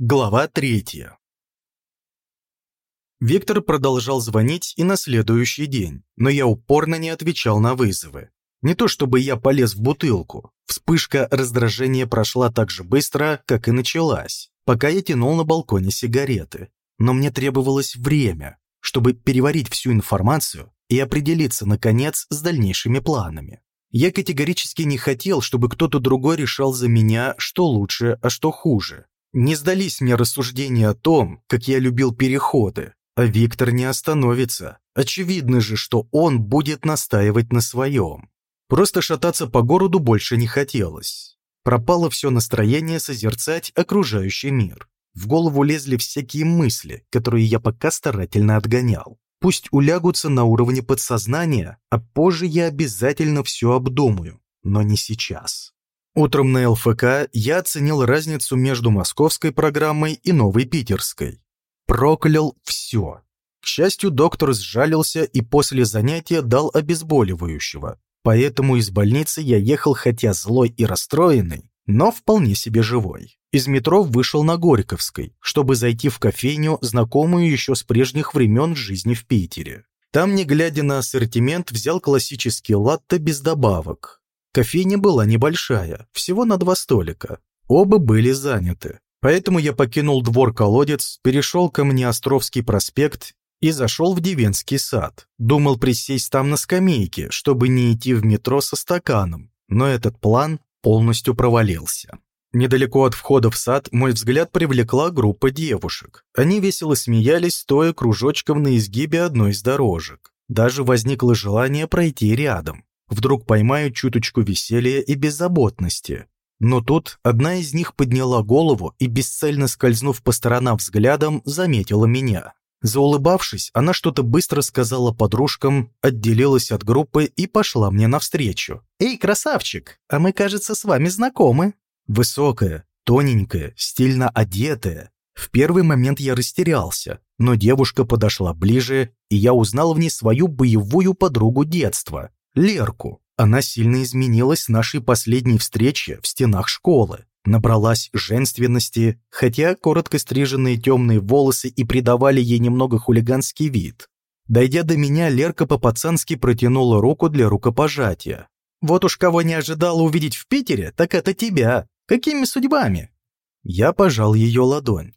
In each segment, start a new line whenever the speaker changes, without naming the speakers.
Глава третья. Виктор продолжал звонить и на следующий день, но я упорно не отвечал на вызовы. Не то чтобы я полез в бутылку. Вспышка раздражения прошла так же быстро, как и началась, пока я тянул на балконе сигареты. Но мне требовалось время, чтобы переварить всю информацию и определиться, наконец, с дальнейшими планами. Я категорически не хотел, чтобы кто-то другой решал за меня, что лучше, а что хуже. Не сдались мне рассуждения о том, как я любил переходы, а Виктор не остановится. Очевидно же, что он будет настаивать на своем. Просто шататься по городу больше не хотелось. Пропало все настроение созерцать окружающий мир. В голову лезли всякие мысли, которые я пока старательно отгонял. Пусть улягутся на уровне подсознания, а позже я обязательно все обдумаю, но не сейчас. Утром на ЛФК я оценил разницу между московской программой и новой питерской. Проклял все. К счастью, доктор сжалился и после занятия дал обезболивающего, поэтому из больницы я ехал хотя злой и расстроенный, но вполне себе живой. Из метро вышел на Горьковской, чтобы зайти в кофейню, знакомую еще с прежних времен жизни в Питере. Там, не глядя на ассортимент, взял классический латте без добавок. Кофейня была небольшая, всего на два столика. Оба были заняты. Поэтому я покинул двор-колодец, перешел ко мне Островский проспект и зашел в Дивенский сад. Думал присесть там на скамейке, чтобы не идти в метро со стаканом. Но этот план полностью провалился. Недалеко от входа в сад мой взгляд привлекла группа девушек. Они весело смеялись, стоя кружочком на изгибе одной из дорожек. Даже возникло желание пройти рядом. Вдруг поймаю чуточку веселья и беззаботности. Но тут одна из них подняла голову и, бесцельно скользнув по сторонам взглядом, заметила меня. Заулыбавшись, она что-то быстро сказала подружкам, отделилась от группы и пошла мне навстречу. «Эй, красавчик, а мы, кажется, с вами знакомы». Высокая, тоненькая, стильно одетая. В первый момент я растерялся, но девушка подошла ближе, и я узнал в ней свою боевую подругу детства, Лерку. Она сильно изменилась с нашей последней встречи в стенах школы набралась женственности, хотя коротко стриженные темные волосы и придавали ей немного хулиганский вид. Дойдя до меня, Лерка по-пацански протянула руку для рукопожатия. «Вот уж кого не ожидала увидеть в Питере, так это тебя. Какими судьбами?» Я пожал ее ладонь.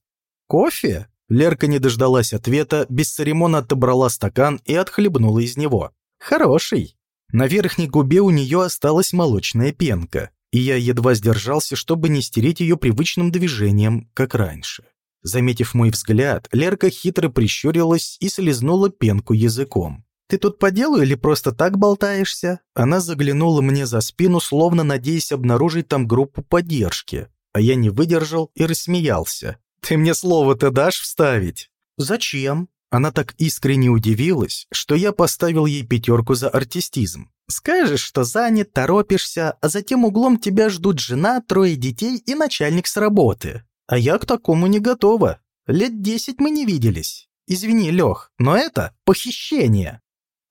«Кофе?» Лерка не дождалась ответа, бесцеремонно отобрала стакан и отхлебнула из него. «Хороший». На верхней губе у нее осталась молочная пенка и я едва сдержался, чтобы не стереть ее привычным движением, как раньше. Заметив мой взгляд, Лерка хитро прищурилась и слезнула пенку языком. «Ты тут по делу или просто так болтаешься?» Она заглянула мне за спину, словно надеясь обнаружить там группу поддержки, а я не выдержал и рассмеялся. «Ты мне слово-то дашь вставить?» «Зачем?» Она так искренне удивилась, что я поставил ей пятерку за артистизм. Скажешь, что занят, торопишься, а затем углом тебя ждут жена, трое детей и начальник с работы. А я к такому не готова. Лет десять мы не виделись. Извини, Лех, но это похищение.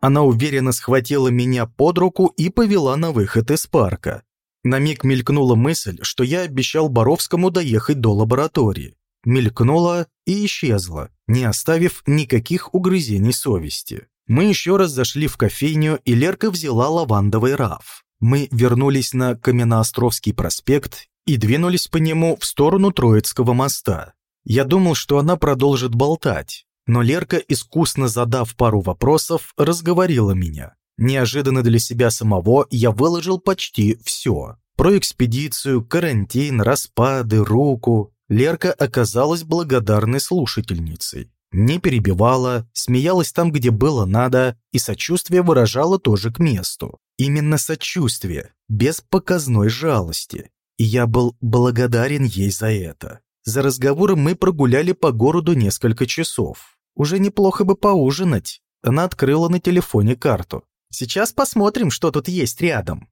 Она уверенно схватила меня под руку и повела на выход из парка. На миг мелькнула мысль, что я обещал Боровскому доехать до лаборатории. Мелькнула и исчезла, не оставив никаких угрызений совести. Мы еще раз зашли в кофейню, и Лерка взяла лавандовый раф. Мы вернулись на Каменноостровский проспект и двинулись по нему в сторону Троицкого моста. Я думал, что она продолжит болтать, но Лерка, искусно задав пару вопросов, разговорила меня. Неожиданно для себя самого я выложил почти все. Про экспедицию, карантин, распады, руку. Лерка оказалась благодарной слушательницей не перебивала, смеялась там, где было надо, и сочувствие выражала тоже к месту. Именно сочувствие, без показной жалости. И я был благодарен ей за это. За разговором мы прогуляли по городу несколько часов. Уже неплохо бы поужинать. Она открыла на телефоне карту. Сейчас посмотрим, что тут есть рядом.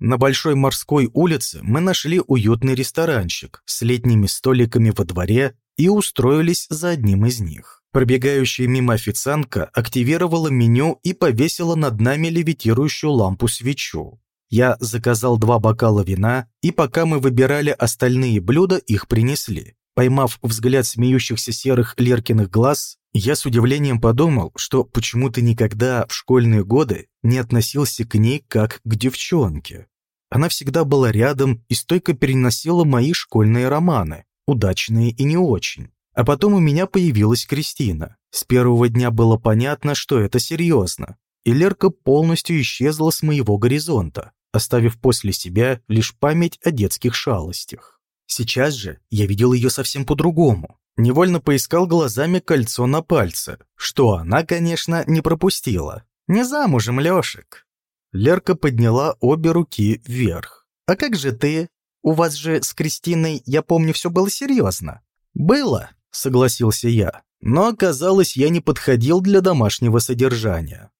На Большой морской улице мы нашли уютный ресторанчик с летними столиками во дворе и устроились за одним из них. Пробегающая мимо официантка активировала меню и повесила над нами левитирующую лампу-свечу. Я заказал два бокала вина, и пока мы выбирали остальные блюда, их принесли. Поймав взгляд смеющихся серых Леркиных глаз, я с удивлением подумал, что почему-то никогда в школьные годы не относился к ней как к девчонке. Она всегда была рядом и стойко переносила мои школьные романы, удачные и не очень. А потом у меня появилась Кристина. С первого дня было понятно, что это серьезно. И Лерка полностью исчезла с моего горизонта, оставив после себя лишь память о детских шалостях. Сейчас же я видел ее совсем по-другому. Невольно поискал глазами кольцо на пальце, что она, конечно, не пропустила. «Не замужем, Лешек!» Лерка подняла обе руки вверх. «А как же ты? У вас же с Кристиной, я помню, все было серьезно». «Было», — согласился я. «Но, казалось, я не подходил для домашнего содержания».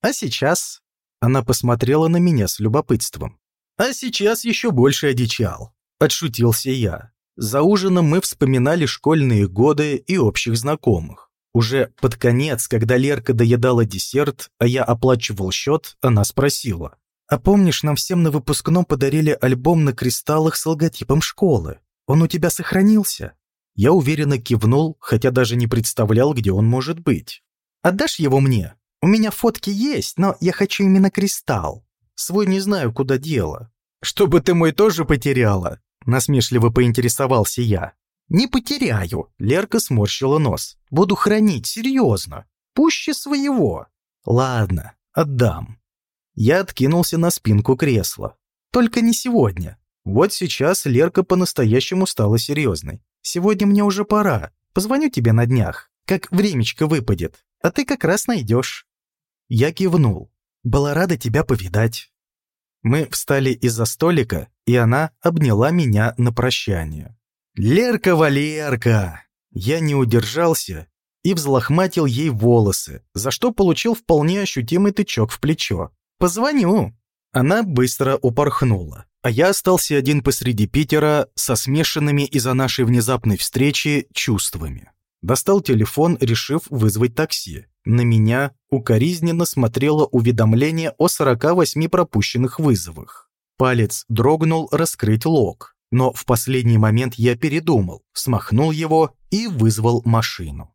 «А сейчас?» Она посмотрела на меня с любопытством. «А сейчас еще больше одичал», — отшутился я. За ужином мы вспоминали школьные годы и общих знакомых. Уже под конец, когда Лерка доедала десерт, а я оплачивал счет, она спросила. «А помнишь, нам всем на выпускном подарили альбом на кристаллах с логотипом школы? Он у тебя сохранился?» Я уверенно кивнул, хотя даже не представлял, где он может быть. «Отдашь его мне? У меня фотки есть, но я хочу именно кристалл. Свой не знаю, куда дело». «Чтобы ты мой тоже потеряла?» Насмешливо поинтересовался я. «Не потеряю», — Лерка сморщила нос. «Буду хранить, серьезно. Пуще своего». «Ладно, отдам». Я откинулся на спинку кресла. «Только не сегодня. Вот сейчас Лерка по-настоящему стала серьезной. Сегодня мне уже пора. Позвоню тебе на днях, как времечко выпадет, а ты как раз найдешь». Я кивнул. «Была рада тебя повидать». Мы встали из-за столика, и она обняла меня на прощание. «Лерка, Валерка!» Я не удержался и взлохматил ей волосы, за что получил вполне ощутимый тычок в плечо. «Позвоню!» Она быстро упорхнула, а я остался один посреди Питера со смешанными из-за нашей внезапной встречи чувствами. Достал телефон, решив вызвать такси. На меня укоризненно смотрело уведомление о 48 пропущенных вызовах. Палец дрогнул раскрыть лог но в последний момент я передумал, смахнул его и вызвал машину.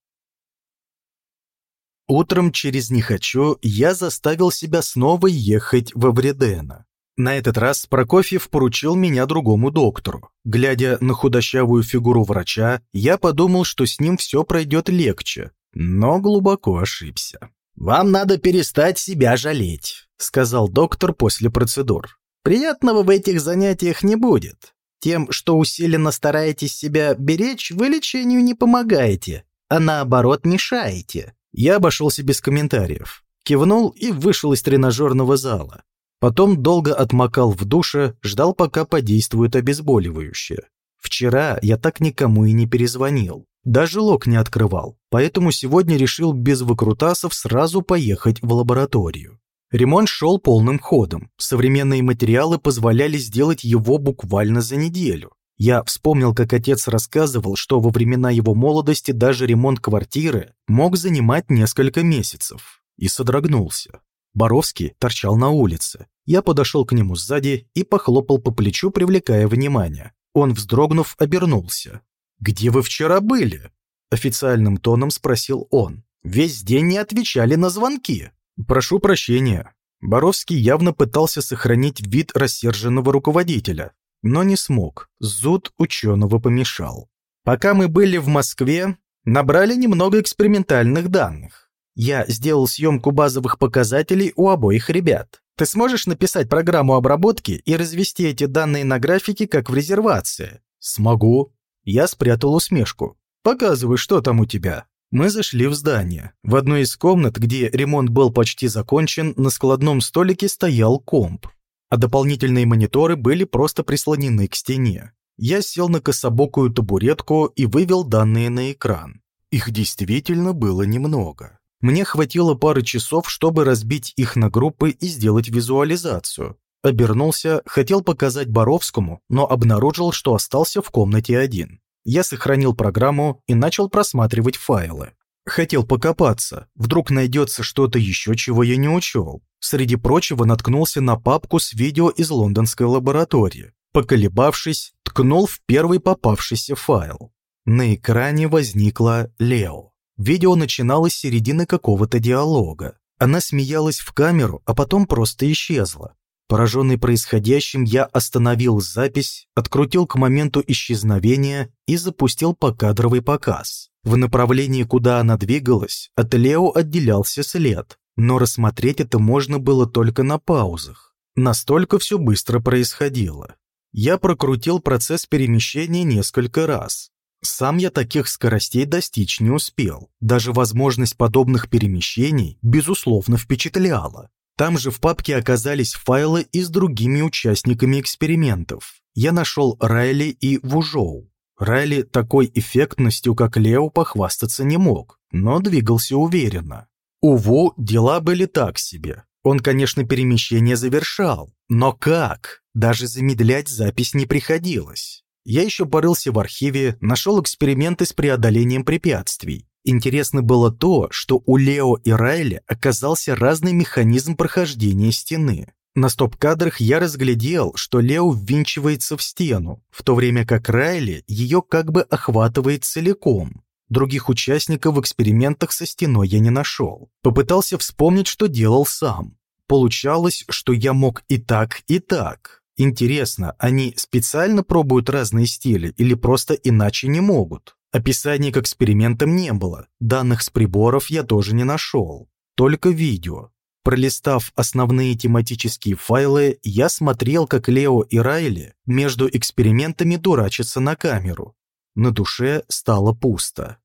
Утром через «не хочу» я заставил себя снова ехать во Вредена. На этот раз Прокофьев поручил меня другому доктору. Глядя на худощавую фигуру врача, я подумал, что с ним все пройдет легче, но глубоко ошибся. «Вам надо перестать себя жалеть», — сказал доктор после процедур. «Приятного в этих занятиях не будет. Тем, что усиленно стараетесь себя беречь, вы лечению не помогаете, а наоборот мешаете. Я обошелся без комментариев. Кивнул и вышел из тренажерного зала. Потом долго отмокал в душе, ждал, пока подействует обезболивающее. Вчера я так никому и не перезвонил. Даже лог не открывал, поэтому сегодня решил без выкрутасов сразу поехать в лабораторию. Ремонт шел полным ходом. Современные материалы позволяли сделать его буквально за неделю. Я вспомнил, как отец рассказывал, что во времена его молодости даже ремонт квартиры мог занимать несколько месяцев. И содрогнулся. Боровский торчал на улице. Я подошел к нему сзади и похлопал по плечу, привлекая внимание. Он, вздрогнув, обернулся. «Где вы вчера были?» Официальным тоном спросил он. «Весь день не отвечали на звонки». «Прошу прощения». Боровский явно пытался сохранить вид рассерженного руководителя, но не смог. Зуд ученого помешал. Пока мы были в Москве, набрали немного экспериментальных данных. Я сделал съемку базовых показателей у обоих ребят. Ты сможешь написать программу обработки и развести эти данные на графике, как в резервации? Смогу. Я спрятал усмешку. Показывай, что там у тебя. Мы зашли в здание. В одной из комнат, где ремонт был почти закончен, на складном столике стоял комп, а дополнительные мониторы были просто прислонены к стене. Я сел на кособокую табуретку и вывел данные на экран. Их действительно было немного. Мне хватило пары часов, чтобы разбить их на группы и сделать визуализацию. Обернулся, хотел показать Боровскому, но обнаружил, что остался в комнате один. Я сохранил программу и начал просматривать файлы. Хотел покопаться, вдруг найдется что-то еще, чего я не учел. Среди прочего наткнулся на папку с видео из лондонской лаборатории. Поколебавшись, ткнул в первый попавшийся файл. На экране возникла Лео. Видео начиналось с середины какого-то диалога. Она смеялась в камеру, а потом просто исчезла. Пораженный происходящим, я остановил запись, открутил к моменту исчезновения и запустил покадровый показ. В направлении, куда она двигалась, от Лео отделялся след, но рассмотреть это можно было только на паузах. Настолько все быстро происходило. Я прокрутил процесс перемещения несколько раз. Сам я таких скоростей достичь не успел. Даже возможность подобных перемещений, безусловно, впечатляла. Там же в папке оказались файлы и с другими участниками экспериментов. Я нашел Райли и Вужоу. Райли такой эффектностью, как Лео, похвастаться не мог, но двигался уверенно. У Ву дела были так себе. Он, конечно, перемещение завершал, но как? Даже замедлять запись не приходилось. Я еще порылся в архиве, нашел эксперименты с преодолением препятствий. Интересно было то, что у Лео и Райли оказался разный механизм прохождения стены. На стоп-кадрах я разглядел, что Лео ввинчивается в стену, в то время как Райли ее как бы охватывает целиком. Других участников в экспериментах со стеной я не нашел. Попытался вспомнить, что делал сам. Получалось, что я мог и так, и так. Интересно, они специально пробуют разные стили или просто иначе не могут? Описаний к экспериментам не было, данных с приборов я тоже не нашел, только видео. Пролистав основные тематические файлы, я смотрел, как Лео и Райли между экспериментами дурачатся на камеру. На душе стало пусто.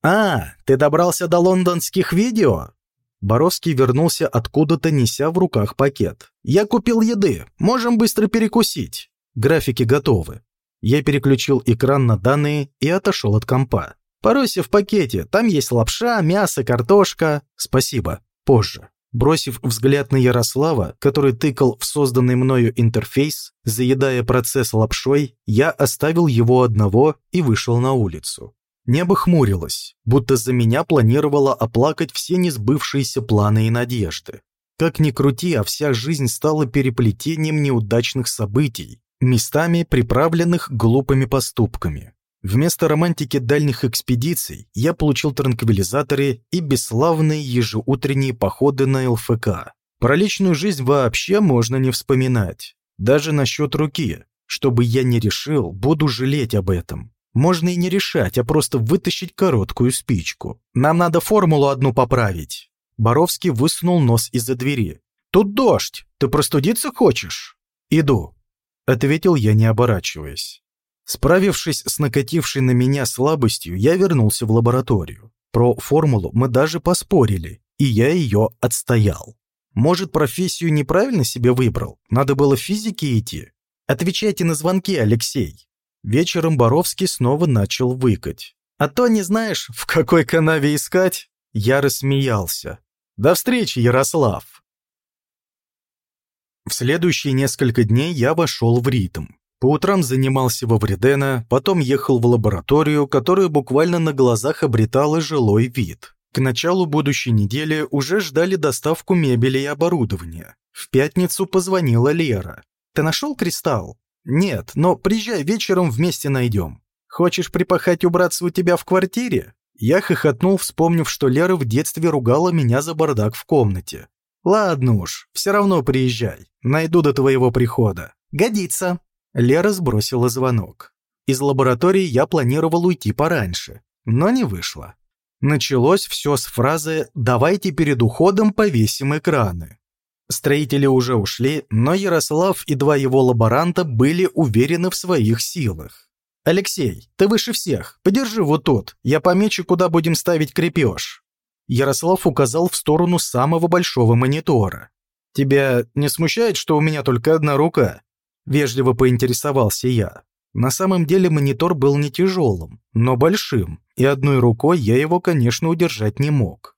«А, ты добрался до лондонских видео?» Боровский вернулся откуда-то, неся в руках пакет. «Я купил еды. Можем быстро перекусить. Графики готовы». Я переключил экран на данные и отошел от компа. «Поройся в пакете. Там есть лапша, мясо, картошка». «Спасибо. Позже». Бросив взгляд на Ярослава, который тыкал в созданный мною интерфейс, заедая процесс лапшой, я оставил его одного и вышел на улицу. Небо хмурилось, будто за меня планировало оплакать все несбывшиеся планы и надежды. Как ни крути, а вся жизнь стала переплетением неудачных событий, местами приправленных глупыми поступками. Вместо романтики дальних экспедиций я получил транквилизаторы и бесславные ежеутренние походы на ЛФК. Про личную жизнь вообще можно не вспоминать. Даже насчет руки. Чтобы я не решил, буду жалеть об этом. Можно и не решать, а просто вытащить короткую спичку. Нам надо формулу одну поправить. Боровский высунул нос из-за двери. «Тут дождь. Ты простудиться хочешь?» «Иду», — ответил я, не оборачиваясь. Справившись с накатившей на меня слабостью, я вернулся в лабораторию. Про формулу мы даже поспорили, и я ее отстоял. Может, профессию неправильно себе выбрал? Надо было физике идти? Отвечайте на звонки, Алексей. Вечером Боровский снова начал выкать. «А то не знаешь, в какой канаве искать?» Я рассмеялся. «До встречи, Ярослав!» В следующие несколько дней я вошел в ритм. По утрам занимался во Вредена, потом ехал в лабораторию, которая буквально на глазах обретала жилой вид. К началу будущей недели уже ждали доставку мебели и оборудования. В пятницу позвонила Лера. «Ты нашел кристалл?» «Нет, но приезжай вечером, вместе найдем. Хочешь припахать убраться у тебя в квартире?» Я хохотнул, вспомнив, что Лера в детстве ругала меня за бардак в комнате. «Ладно уж, все равно приезжай. Найду до твоего прихода». «Годится». Лера сбросила звонок. Из лаборатории я планировал уйти пораньше, но не вышло. Началось все с фразы «давайте перед уходом повесим экраны». Строители уже ушли, но Ярослав и два его лаборанта были уверены в своих силах. «Алексей, ты выше всех. Подержи вот тут. Я помечу, куда будем ставить крепеж». Ярослав указал в сторону самого большого монитора. «Тебя не смущает, что у меня только одна рука?» Вежливо поинтересовался я. На самом деле монитор был не тяжелым, но большим, и одной рукой я его, конечно, удержать не мог.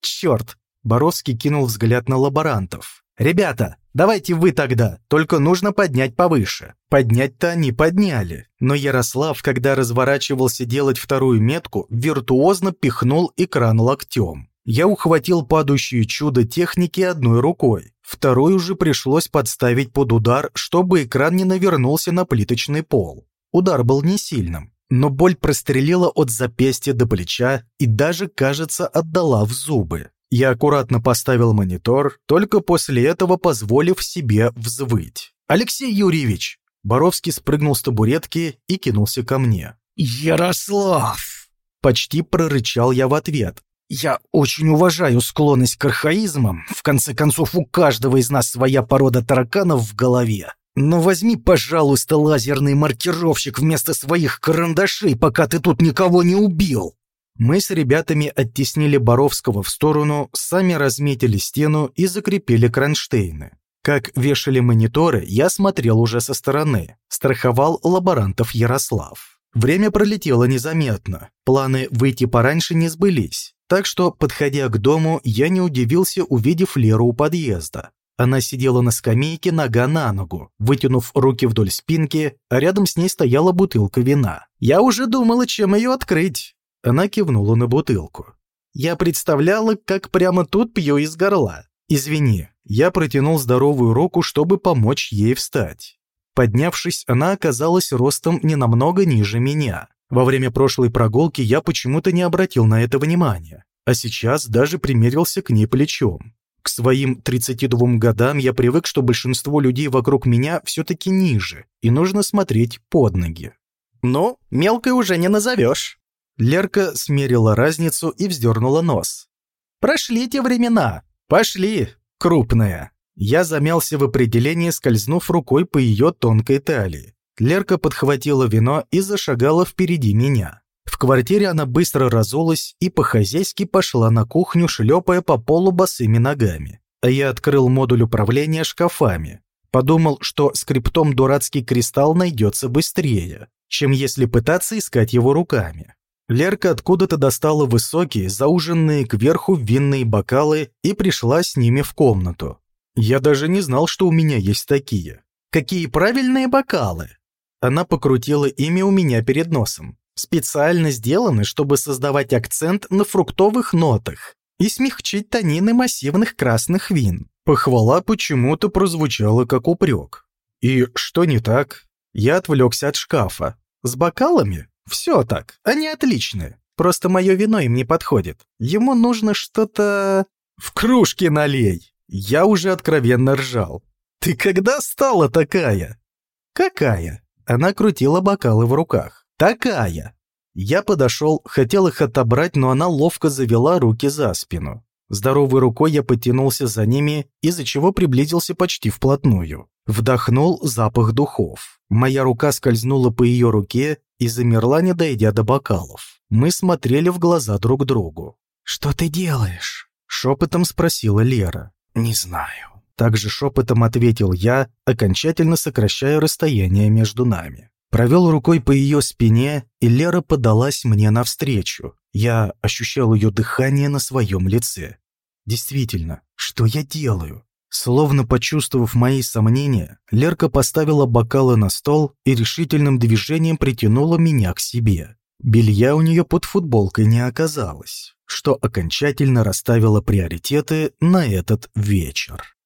«Черт, Боровский кинул взгляд на лаборантов. «Ребята, давайте вы тогда, только нужно поднять повыше». Поднять-то они подняли, но Ярослав, когда разворачивался делать вторую метку, виртуозно пихнул экран локтем. Я ухватил падающее чудо техники одной рукой. Вторую же пришлось подставить под удар, чтобы экран не навернулся на плиточный пол. Удар был не сильным, но боль прострелила от запястья до плеча и даже, кажется, отдала в зубы. Я аккуратно поставил монитор, только после этого позволив себе взвыть. «Алексей Юрьевич!» Боровский спрыгнул с табуретки и кинулся ко мне.
«Ярослав!»
Почти прорычал я в ответ.
«Я очень уважаю склонность к архаизмам. В конце концов, у каждого из нас своя порода тараканов в голове. Но возьми, пожалуйста, лазерный маркировщик вместо своих карандашей, пока ты тут никого не убил!»
Мы с ребятами оттеснили Боровского в сторону, сами разметили стену и закрепили кронштейны. Как вешали мониторы, я смотрел уже со стороны, страховал лаборантов Ярослав. Время пролетело незаметно, планы выйти пораньше не сбылись, так что, подходя к дому, я не удивился, увидев Леру у подъезда. Она сидела на скамейке нога на ногу, вытянув руки вдоль спинки, а рядом с ней стояла бутылка вина. «Я уже думала, чем ее открыть!» Она кивнула на бутылку. «Я представляла, как прямо тут пью из горла. Извини». Я протянул здоровую руку, чтобы помочь ей встать. Поднявшись, она оказалась ростом не намного ниже меня. Во время прошлой прогулки я почему-то не обратил на это внимания, а сейчас даже примерился к ней плечом. К своим 32 годам я привык, что большинство людей вокруг меня все-таки ниже, и нужно смотреть под ноги.
«Ну, мелкой уже не назовешь».
Лерка смерила разницу и вздернула нос.
«Прошли те времена.
Пошли, крупная». Я замялся в определении, скользнув рукой по ее тонкой талии. Лерка подхватила вино и зашагала впереди меня. В квартире она быстро разулась и по-хозяйски пошла на кухню, шлепая по полу босыми ногами. А я открыл модуль управления шкафами. Подумал, что скриптом дурацкий кристалл найдется быстрее, чем если пытаться искать его руками. Лерка откуда-то достала высокие, зауженные кверху винные бокалы и пришла с ними в комнату. Я даже не знал, что у меня есть такие.
«Какие правильные бокалы!»
Она покрутила ими у меня перед носом
специально сделаны, чтобы создавать акцент на фруктовых нотах и смягчить тонины массивных красных вин.
Похвала почему-то прозвучала как упрек. И что не так? Я отвлекся от шкафа.
С бокалами? Все так, они отличные. Просто мое вино им не подходит. Ему нужно что-то...
В кружке налей. Я уже откровенно ржал. Ты когда стала такая?
Какая?
Она крутила бокалы в руках.
Такая!»
Я подошел, хотел их отобрать, но она ловко завела руки за спину. Здоровой рукой я потянулся за ними, из-за чего приблизился почти вплотную. Вдохнул запах духов. Моя рука скользнула по ее руке и замерла, не дойдя до бокалов. Мы смотрели в глаза друг другу.
«Что ты делаешь?»
— шепотом спросила Лера.
«Не знаю».
Также шепотом ответил я, окончательно сокращая расстояние между нами. Провел рукой по ее спине, и Лера подалась мне навстречу. Я ощущал ее дыхание на своем лице. Действительно, что я делаю? Словно почувствовав мои сомнения, Лерка поставила бокалы на стол и решительным движением притянула меня к себе. Белья у нее под футболкой не оказалось, что окончательно расставило приоритеты на этот вечер.